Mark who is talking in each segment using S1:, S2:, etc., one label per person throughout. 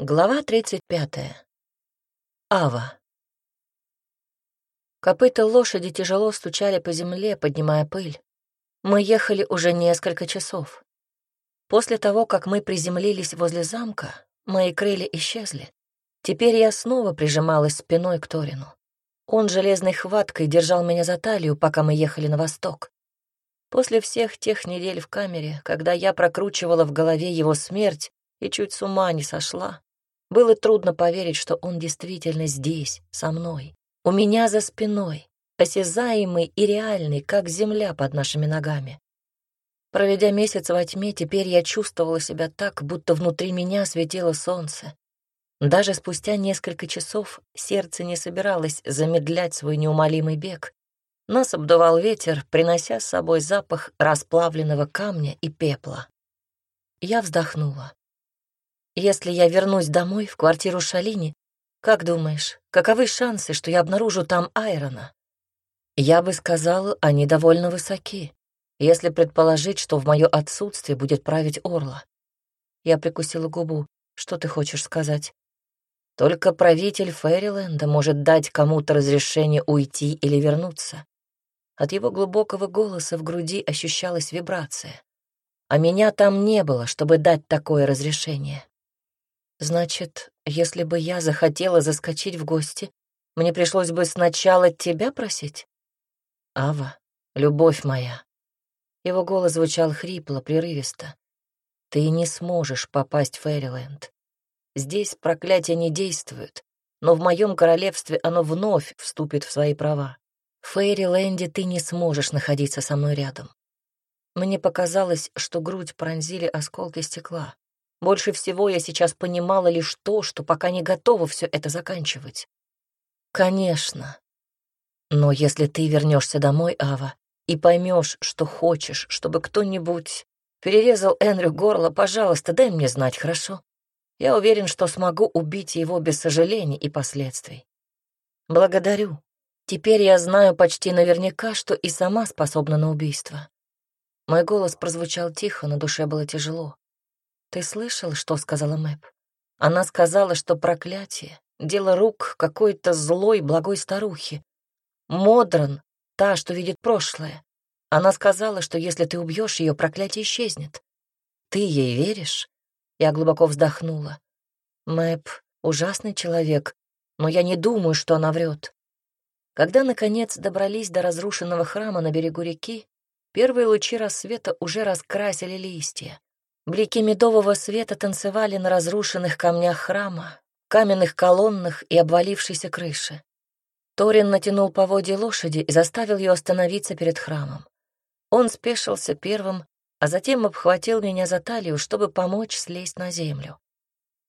S1: Глава 35. Ава. Копыта лошади тяжело стучали по земле, поднимая пыль. Мы ехали уже несколько часов. После того, как мы приземлились возле замка, мои крылья исчезли. Теперь я снова прижималась спиной к Торину. Он железной хваткой держал меня за талию, пока мы ехали на восток. После всех тех недель в камере, когда я прокручивала в голове его смерть и чуть с ума не сошла, было трудно поверить, что он действительно здесь, со мной, у меня за спиной, осязаемый и реальный, как земля под нашими ногами. Проведя месяц во тьме, теперь я чувствовала себя так, будто внутри меня светило солнце. Даже спустя несколько часов сердце не собиралось замедлять свой неумолимый бег. Нас обдувал ветер, принося с собой запах расплавленного камня и пепла. Я вздохнула. Если я вернусь домой, в квартиру Шалини, как думаешь, каковы шансы, что я обнаружу там Айрона? Я бы сказал, они довольно высоки, если предположить, что в мое отсутствие будет править Орла. Я прикусила губу. Что ты хочешь сказать? Только правитель Фэриленда может дать кому-то разрешение уйти или вернуться. От его глубокого голоса в груди ощущалась вибрация. А меня там не было, чтобы дать такое разрешение. Значит, если бы я захотела заскочить в гости, мне пришлось бы сначала тебя просить? Ава, любовь моя. Его голос звучал хрипло, прерывисто. Ты не сможешь попасть в Фэриленд. Здесь проклятие не действует, но в моем королевстве оно вновь вступит в свои права. В Фейриленде ты не сможешь находиться со мной рядом. Мне показалось, что грудь пронзили осколки стекла. Больше всего я сейчас понимала лишь то, что пока не готова все это заканчивать. Конечно. Но если ты вернешься домой, Ава, и поймешь, что хочешь, чтобы кто-нибудь перерезал Энрю горло, пожалуйста, дай мне знать, хорошо? Я уверен, что смогу убить его без сожалений и последствий. Благодарю. Теперь я знаю почти наверняка, что и сама способна на убийство. Мой голос прозвучал тихо, на душе было тяжело. «Ты слышал, что сказала Мэп? Она сказала, что проклятие — дело рук какой-то злой, благой старухи. Модран, та, что видит прошлое. Она сказала, что если ты убьешь ее, проклятие исчезнет. Ты ей веришь?» Я глубоко вздохнула. Мэп — ужасный человек, но я не думаю, что она врет. Когда, наконец, добрались до разрушенного храма на берегу реки, первые лучи рассвета уже раскрасили листья. Блики медового света танцевали на разрушенных камнях храма, каменных колоннах и обвалившейся крыше. Торин натянул поводья лошади и заставил ее остановиться перед храмом. Он спешился первым, а затем обхватил меня за талию, чтобы помочь слезть на землю.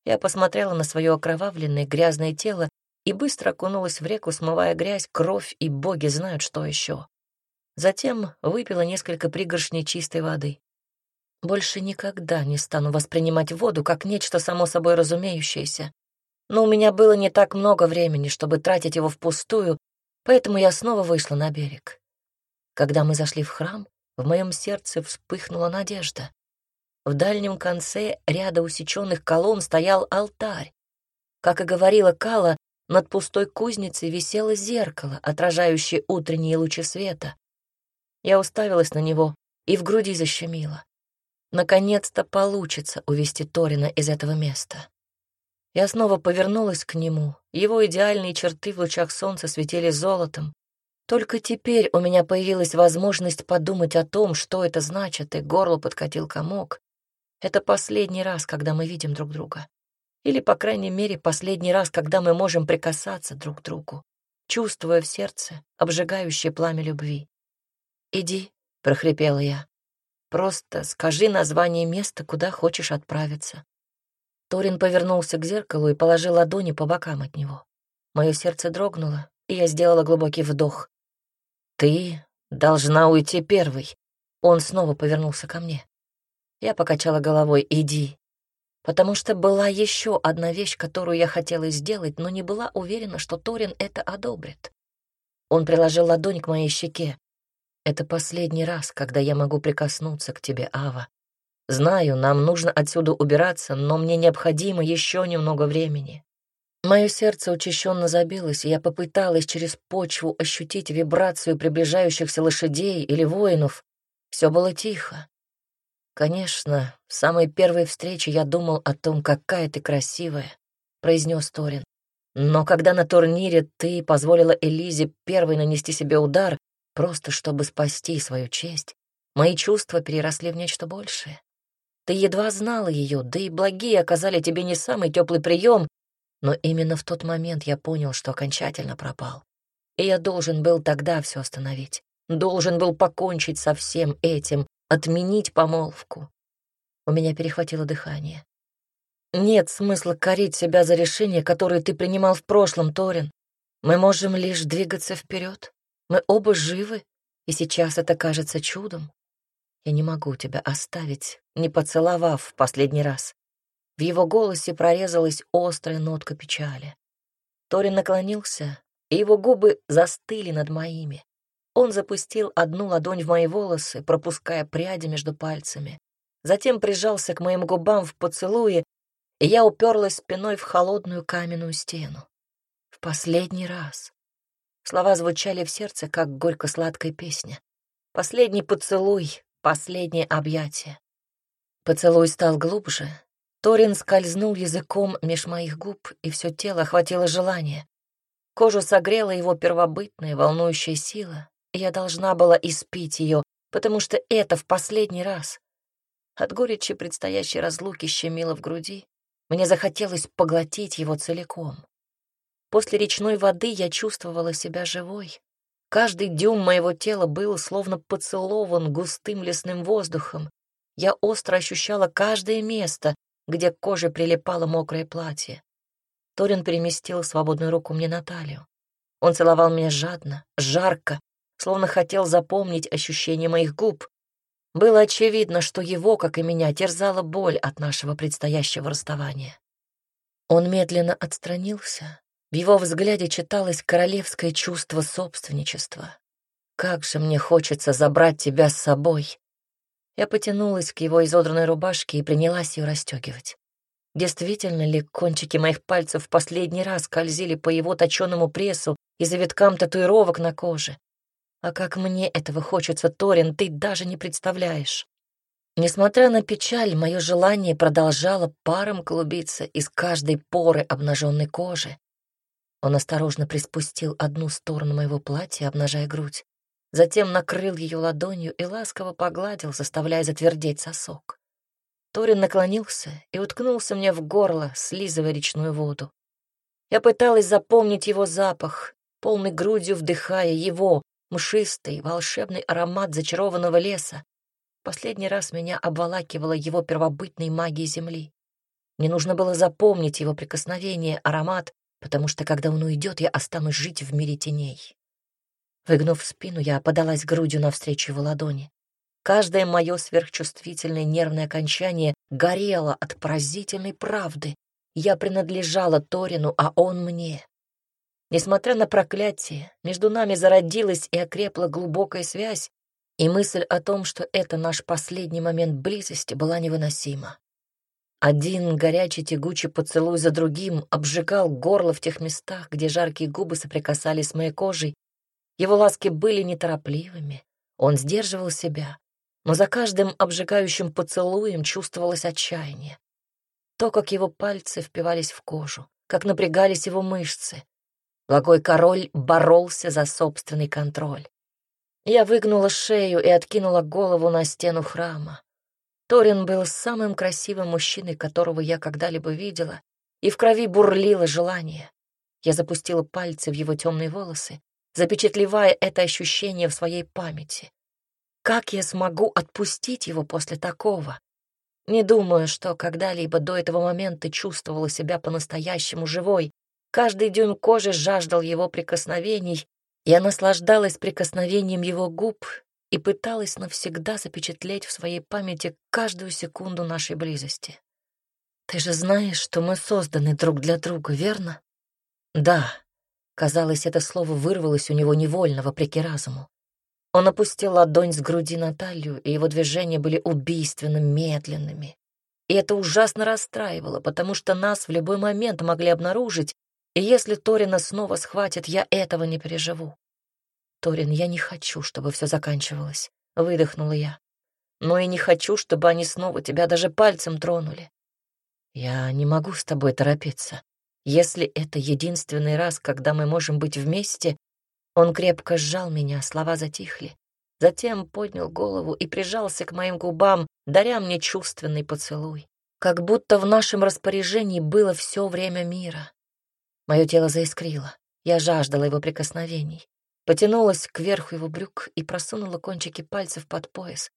S1: Я посмотрела на свое окровавленное грязное тело и быстро окунулась в реку, смывая грязь, кровь и боги знают что еще. Затем выпила несколько пригоршней чистой воды. Больше никогда не стану воспринимать воду как нечто само собой разумеющееся. Но у меня было не так много времени, чтобы тратить его впустую, поэтому я снова вышла на берег. Когда мы зашли в храм, в моем сердце вспыхнула надежда. В дальнем конце ряда усеченных колонн стоял алтарь. Как и говорила Кала, над пустой кузницей висело зеркало, отражающее утренние лучи света. Я уставилась на него и в груди защемило. Наконец-то получится увести Торина из этого места. Я снова повернулась к нему. Его идеальные черты в лучах солнца светили золотом. Только теперь у меня появилась возможность подумать о том, что это значит, и горло подкатил комок. Это последний раз, когда мы видим друг друга. Или, по крайней мере, последний раз, когда мы можем прикасаться друг к другу, чувствуя в сердце обжигающее пламя любви. «Иди», — прохрипела я. Просто скажи название места, куда хочешь отправиться. Торин повернулся к зеркалу и положил ладони по бокам от него. Мое сердце дрогнуло, и я сделала глубокий вдох. «Ты должна уйти первой». Он снова повернулся ко мне. Я покачала головой «иди», потому что была еще одна вещь, которую я хотела сделать, но не была уверена, что Торин это одобрит. Он приложил ладонь к моей щеке. Это последний раз, когда я могу прикоснуться к тебе, Ава. Знаю, нам нужно отсюда убираться, но мне необходимо еще немного времени. Мое сердце учащенно забилось, и я попыталась через почву ощутить вибрацию приближающихся лошадей или воинов. Все было тихо. Конечно, в самой первой встрече я думал о том, какая ты красивая, произнес Торин. Но когда на турнире ты позволила Элизе первой нанести себе удар, просто чтобы спасти свою честь, мои чувства переросли в нечто большее. Ты едва знала ее, да и благие оказали тебе не самый теплый прием, но именно в тот момент я понял, что окончательно пропал. И я должен был тогда все остановить. Должен был покончить со всем этим, отменить помолвку. У меня перехватило дыхание. Нет смысла корить себя за решение, которое ты принимал в прошлом, Торин. Мы можем лишь двигаться вперед. Мы оба живы, и сейчас это кажется чудом. Я не могу тебя оставить, не поцеловав в последний раз. В его голосе прорезалась острая нотка печали. Торин наклонился, и его губы застыли над моими. Он запустил одну ладонь в мои волосы, пропуская пряди между пальцами. Затем прижался к моим губам в поцелуе, и я уперлась спиной в холодную каменную стену. В последний раз. Слова звучали в сердце, как горько-сладкая песня. Последний поцелуй, последнее объятие. Поцелуй стал глубже, Торин скользнул языком меж моих губ, и все тело охватило желание. Кожу согрела его первобытная, волнующая сила, я должна была испить ее, потому что это в последний раз. От горечи предстоящей разлуки щемило в груди. Мне захотелось поглотить его целиком. После речной воды я чувствовала себя живой. Каждый дюйм моего тела был словно поцелован густым лесным воздухом. Я остро ощущала каждое место, где к коже прилипало мокрое платье. Торин переместил свободную руку мне на талию. Он целовал меня жадно, жарко, словно хотел запомнить ощущение моих губ. Было очевидно, что его, как и меня, терзала боль от нашего предстоящего расставания. Он медленно отстранился. В его взгляде читалось королевское чувство собственничества. «Как же мне хочется забрать тебя с собой!» Я потянулась к его изодранной рубашке и принялась ее расстегивать. Действительно ли кончики моих пальцев в последний раз скользили по его точенному прессу и завиткам татуировок на коже? А как мне этого хочется, Торин, ты даже не представляешь. Несмотря на печаль, мое желание продолжало паром клубиться из каждой поры обнаженной кожи. Он осторожно приспустил одну сторону моего платья, обнажая грудь затем накрыл ее ладонью и ласково погладил, заставляя затвердеть сосок. Торин наклонился и уткнулся мне в горло, слизывая речную воду. Я пыталась запомнить его запах, полной грудью вдыхая его, мшистый, волшебный аромат зачарованного леса. Последний раз меня обволакивала его первобытной магией земли. Мне нужно было запомнить его прикосновение, аромат, потому что, когда он уйдет, я останусь жить в мире теней. Выгнув спину, я подалась грудью навстречу его ладони. Каждое мое сверхчувствительное нервное окончание горело от поразительной правды. Я принадлежала Торину, а он мне. Несмотря на проклятие, между нами зародилась и окрепла глубокая связь, и мысль о том, что это наш последний момент близости, была невыносима. Один горячий тягучий поцелуй за другим обжигал горло в тех местах, где жаркие губы соприкасались с моей кожей, его ласки были неторопливыми, он сдерживал себя, но за каждым обжигающим поцелуем чувствовалось отчаяние. То, как его пальцы впивались в кожу, как напрягались его мышцы. Благой король боролся за собственный контроль. Я выгнула шею и откинула голову на стену храма. Торин был самым красивым мужчиной, которого я когда-либо видела, и в крови бурлило желание. Я запустила пальцы в его темные волосы, запечатлевая это ощущение в своей памяти. Как я смогу отпустить его после такого? Не думаю, что когда-либо до этого момента чувствовала себя по-настоящему живой. Каждый дюйм кожи жаждал его прикосновений. Я наслаждалась прикосновением его губ и пыталась навсегда запечатлеть в своей памяти каждую секунду нашей близости. Ты же знаешь, что мы созданы друг для друга, верно? Да, Казалось, это слово вырвалось у него невольно, вопреки разуму. Он опустил ладонь с груди на талию, и его движения были убийственно медленными. И это ужасно расстраивало, потому что нас в любой момент могли обнаружить, и если Торина снова схватит, я этого не переживу. Торин, я не хочу, чтобы все заканчивалось, выдохнула я. Но и не хочу, чтобы они снова тебя даже пальцем тронули. Я не могу с тобой торопиться. Если это единственный раз, когда мы можем быть вместе, он крепко сжал меня, слова затихли. Затем поднял голову и прижался к моим губам, даря мне чувственный поцелуй. Как будто в нашем распоряжении было все время мира. Мое тело заискрило. Я жаждала его прикосновений. Потянулась кверху его брюк и просунула кончики пальцев под пояс.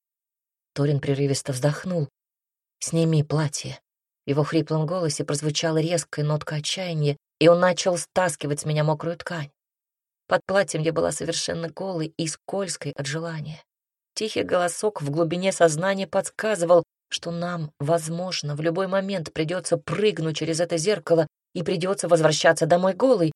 S1: Торин прерывисто вздохнул. «Сними платье». В его хриплом голосе прозвучала резкая нотка отчаяния, и он начал стаскивать с меня мокрую ткань. Под платьем я была совершенно голой и скользкой от желания. Тихий голосок в глубине сознания подсказывал, что нам, возможно, в любой момент придется прыгнуть через это зеркало и придется возвращаться домой голой,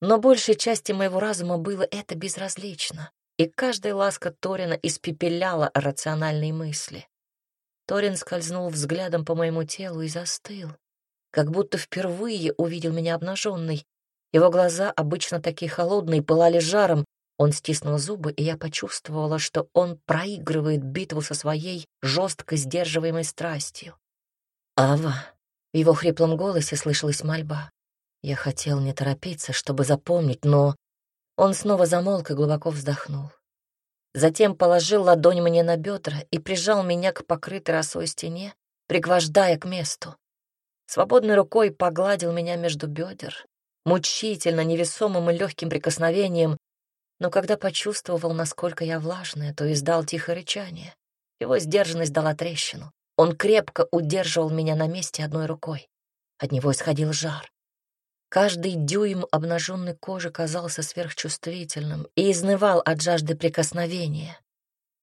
S1: но большей части моего разума было это безразлично, и каждая ласка Торина испепеляла рациональные мысли. Торин скользнул взглядом по моему телу и застыл, как будто впервые увидел меня обнаженной, его глаза, обычно такие холодные, пылали жаром. Он стиснул зубы, и я почувствовала, что он проигрывает битву со своей жестко сдерживаемой страстью. «Ава!» В его хриплом голосе слышалась мольба. Я хотел не торопиться, чтобы запомнить, но... Он снова замолк и глубоко вздохнул. Затем положил ладонь мне на бедра и прижал меня к покрытой росой стене, пригвождая к месту. Свободной рукой погладил меня между бедер, мучительно невесомым и легким прикосновением, но когда почувствовал, насколько я влажная, то издал тихое рычание. Его сдержанность дала трещину. Он крепко удерживал меня на месте одной рукой. От него исходил жар. Каждый дюйм обнаженной кожи казался сверхчувствительным и изнывал от жажды прикосновения.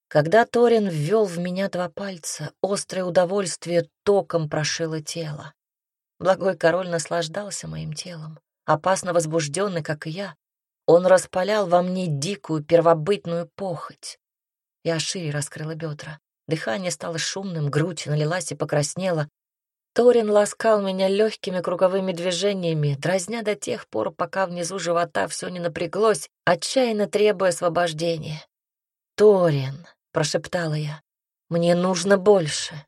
S1: Когда Торин ввел в меня два пальца, острое удовольствие током прошило тело. Благой король наслаждался моим телом опасно возбужденный, как и я, он распалял во мне дикую первобытную похоть. Я шире раскрыла бедра. Дыхание стало шумным, грудь налилась и покраснела. Торин ласкал меня легкими круговыми движениями, дразня до тех пор, пока внизу живота все не напряглось, отчаянно требуя освобождения. «Торин», — прошептала я, — «мне нужно больше».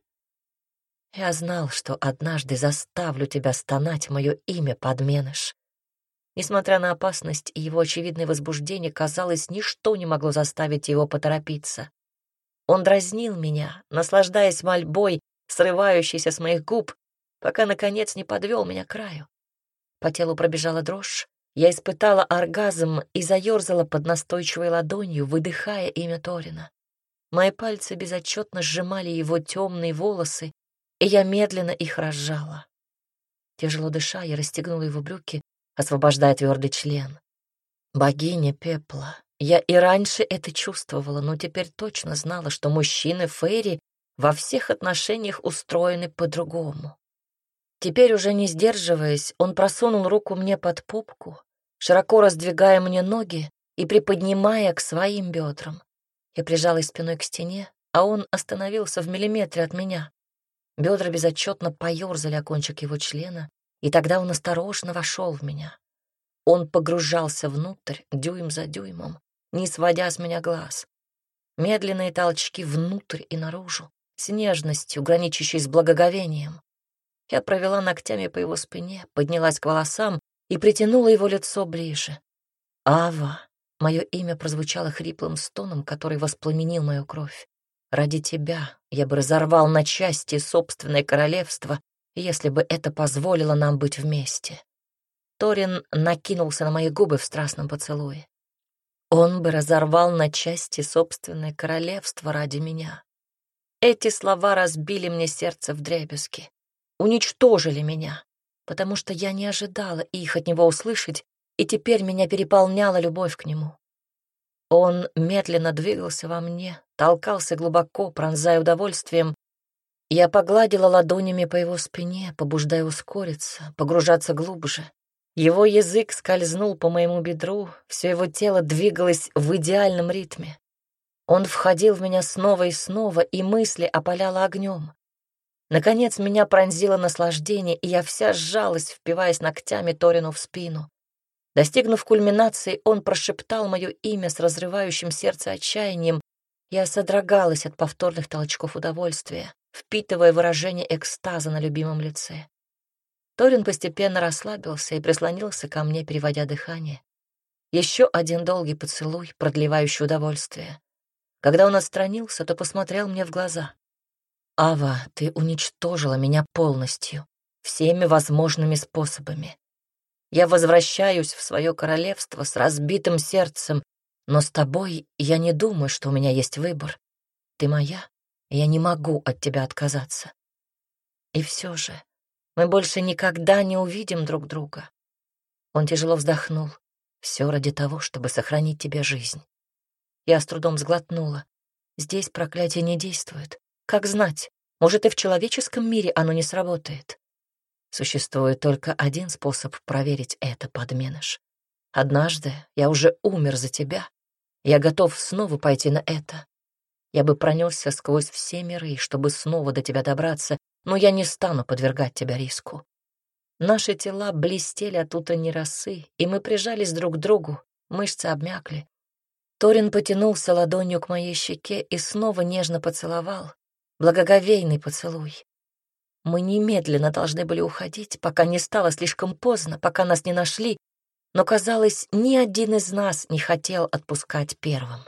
S1: Я знал, что однажды заставлю тебя стонать мое имя, подменыш. Несмотря на опасность и его очевидное возбуждение, казалось, ничто не могло заставить его поторопиться. Он дразнил меня, наслаждаясь мольбой, срывающейся с моих губ, пока, наконец, не подвел меня к краю. По телу пробежала дрожь, я испытала оргазм и заерзала под настойчивой ладонью, выдыхая имя Торина. Мои пальцы безотчетно сжимали его темные волосы, и я медленно их разжала. Тяжело дыша, я расстегнула его брюки, освобождая твердый член. Богиня пепла. Я и раньше это чувствовала, но теперь точно знала, что мужчины Фейри во всех отношениях устроены по-другому. Теперь, уже не сдерживаясь, он просунул руку мне под попку, широко раздвигая мне ноги и приподнимая к своим бедрам. Я прижалась спиной к стене, а он остановился в миллиметре от меня. Бедра безотчетно поерзали о кончик его члена, и тогда он осторожно вошел в меня. Он погружался внутрь дюйм за дюймом, не сводя с меня глаз. Медленные толчки внутрь и наружу, с нежностью, граничащей с благоговением. Я провела ногтями по его спине, поднялась к волосам и притянула его лицо ближе. «Ава!» — мое имя прозвучало хриплым стоном, который воспламенил мою кровь. «Ради тебя я бы разорвал на части собственное королевство если бы это позволило нам быть вместе. Торин накинулся на мои губы в страстном поцелуе. Он бы разорвал на части собственное королевство ради меня. Эти слова разбили мне сердце в дребезги, уничтожили меня, потому что я не ожидала их от него услышать, и теперь меня переполняла любовь к нему. Он медленно двигался во мне, толкался глубоко, пронзая удовольствием, я погладила ладонями по его спине, побуждая ускориться, погружаться глубже. Его язык скользнул по моему бедру, все его тело двигалось в идеальном ритме. Он входил в меня снова и снова, и мысли опаляло огнем. Наконец меня пронзило наслаждение, и я вся сжалась, впиваясь ногтями Торину в спину. Достигнув кульминации, он прошептал мое имя с разрывающим сердце отчаянием. Я содрогалась от повторных толчков удовольствия, впитывая выражение экстаза на любимом лице. Торин постепенно расслабился и прислонился ко мне, переводя дыхание. Еще один долгий поцелуй, продлевающий удовольствие. Когда он отстранился, то посмотрел мне в глаза. «Ава, ты уничтожила меня полностью, всеми возможными способами. Я возвращаюсь в свое королевство с разбитым сердцем, но с тобой я не думаю, что у меня есть выбор. Ты моя, и я не могу от тебя отказаться. И все же мы больше никогда не увидим друг друга. Он тяжело вздохнул. Все ради того, чтобы сохранить тебе жизнь. Я с трудом сглотнула. Здесь проклятие не действует. Как знать, может, и в человеческом мире оно не сработает. Существует только один способ проверить это, подменыш. Однажды я уже умер за тебя. Я готов снова пойти на это. Я бы пронесся сквозь все миры, чтобы снова до тебя добраться, но я не стану подвергать тебя риску. Наши тела блестели от утренней росы, и мы прижались друг к другу, мышцы обмякли. Торин потянулся ладонью к моей щеке и снова нежно поцеловал, благоговейный поцелуй. Мы немедленно должны были уходить, пока не стало слишком поздно, пока нас не нашли, но, казалось, ни один из нас не хотел отпускать первым.